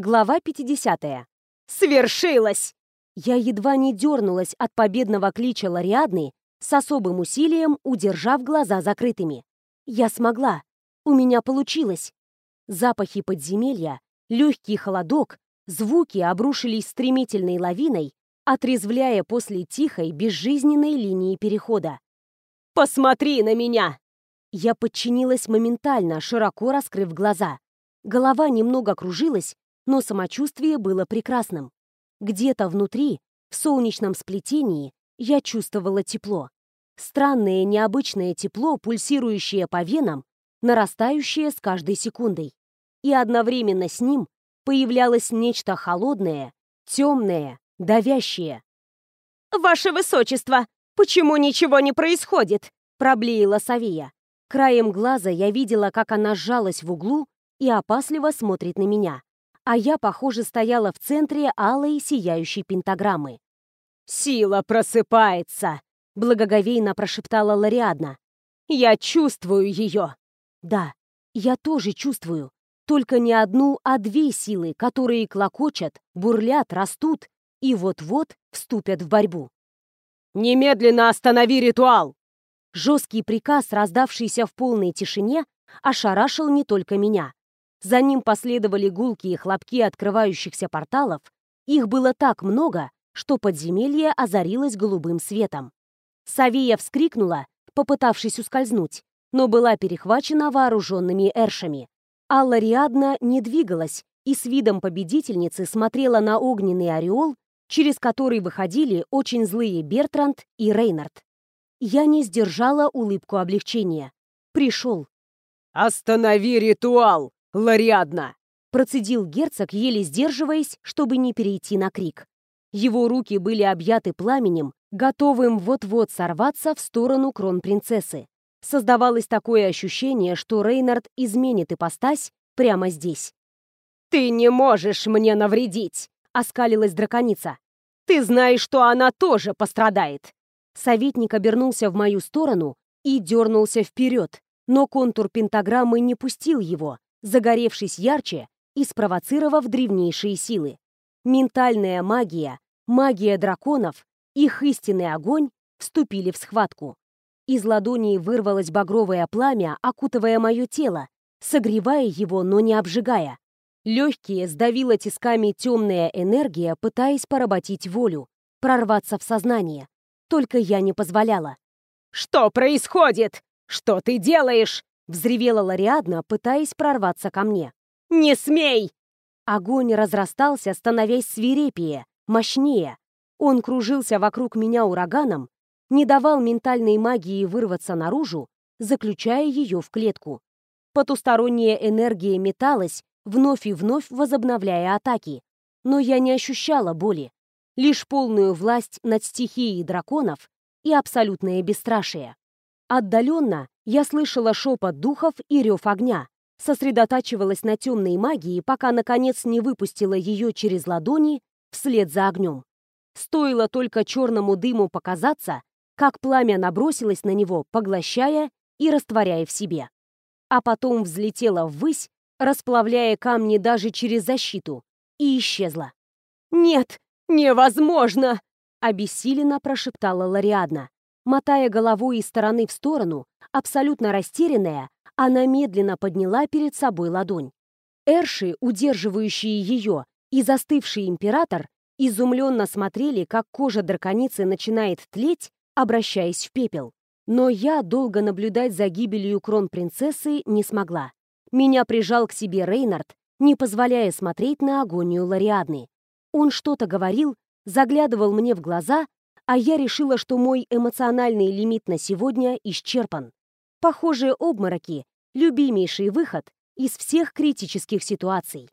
Глава 50. «Свершилось!» Я едва не дернулась от победного клича Лариадны, с особым усилием удержав глаза закрытыми. Я смогла. У меня получилось. Запахи подземелья, легкий холодок, звуки обрушились стремительной лавиной, отрезвляя после тихой, безжизненной линии перехода. «Посмотри на меня!» Я подчинилась моментально, широко раскрыв глаза. Голова немного кружилась, но самочувствие было прекрасным. Где-то внутри, в солнечном сплетении, я чувствовала тепло. Странное необычное тепло, пульсирующее по венам, нарастающее с каждой секундой. И одновременно с ним появлялось нечто холодное, темное, давящее. «Ваше Высочество, почему ничего не происходит?» — проблеяла Савия. Краем глаза я видела, как она сжалась в углу и опасливо смотрит на меня а я, похоже, стояла в центре алой сияющей пентаграммы. «Сила просыпается!» — благоговейно прошептала Лариадна. «Я чувствую ее!» «Да, я тоже чувствую. Только не одну, а две силы, которые клокочат, бурлят, растут и вот-вот вступят в борьбу. «Немедленно останови ритуал!» Жесткий приказ, раздавшийся в полной тишине, ошарашил не только меня. За ним последовали гулкие хлопки открывающихся порталов. Их было так много, что подземелье озарилось голубым светом. Савия вскрикнула, попытавшись ускользнуть, но была перехвачена вооруженными эршами. Алла Риадна не двигалась и с видом победительницы смотрела на огненный ореол, через который выходили очень злые Бертранд и Рейнард. Я не сдержала улыбку облегчения. Пришел. «Останови ритуал!» «Лариадна!» — процедил герцог, еле сдерживаясь, чтобы не перейти на крик. Его руки были объяты пламенем, готовым вот-вот сорваться в сторону кронпринцессы. Создавалось такое ощущение, что Рейнард изменит ипостась прямо здесь. «Ты не можешь мне навредить!» — оскалилась драконица. «Ты знаешь, что она тоже пострадает!» Советник обернулся в мою сторону и дернулся вперед, но контур пентаграммы не пустил его, загоревшись ярче и спровоцировав древнейшие силы. Ментальная магия, магия драконов, их истинный огонь вступили в схватку. Из ладони вырвалось багровое пламя, окутывая мое тело, согревая его, но не обжигая. Легкие сдавила тисками темная энергия, пытаясь поработить волю, прорваться в сознание. Только я не позволяла. «Что происходит? Что ты делаешь?» Взревела Лариадна, пытаясь прорваться ко мне. «Не смей!» Огонь разрастался, становясь свирепее, мощнее. Он кружился вокруг меня ураганом, не давал ментальной магии вырваться наружу, заключая ее в клетку. Потусторонняя энергия металась, вновь и вновь возобновляя атаки. Но я не ощущала боли, лишь полную власть над стихией драконов и абсолютное бесстрашие. Отдаленно я слышала шепот духов и рев огня, сосредотачивалась на темной магии, пока, наконец, не выпустила ее через ладони вслед за огнем. Стоило только черному дыму показаться, как пламя набросилось на него, поглощая и растворяя в себе. А потом взлетело ввысь, расплавляя камни даже через защиту, и исчезла. «Нет, невозможно!» — обессиленно прошептала Лариадна. Мотая головой из стороны в сторону, абсолютно растерянная, она медленно подняла перед собой ладонь. Эрши, удерживающие ее, и застывший император изумленно смотрели, как кожа драконицы начинает тлеть, обращаясь в пепел. Но я долго наблюдать за гибелью кронпринцессы не смогла. Меня прижал к себе Рейнард, не позволяя смотреть на агонию Лариадны. Он что-то говорил, заглядывал мне в глаза, а я решила, что мой эмоциональный лимит на сегодня исчерпан. Похоже, обмороки — любимейший выход из всех критических ситуаций.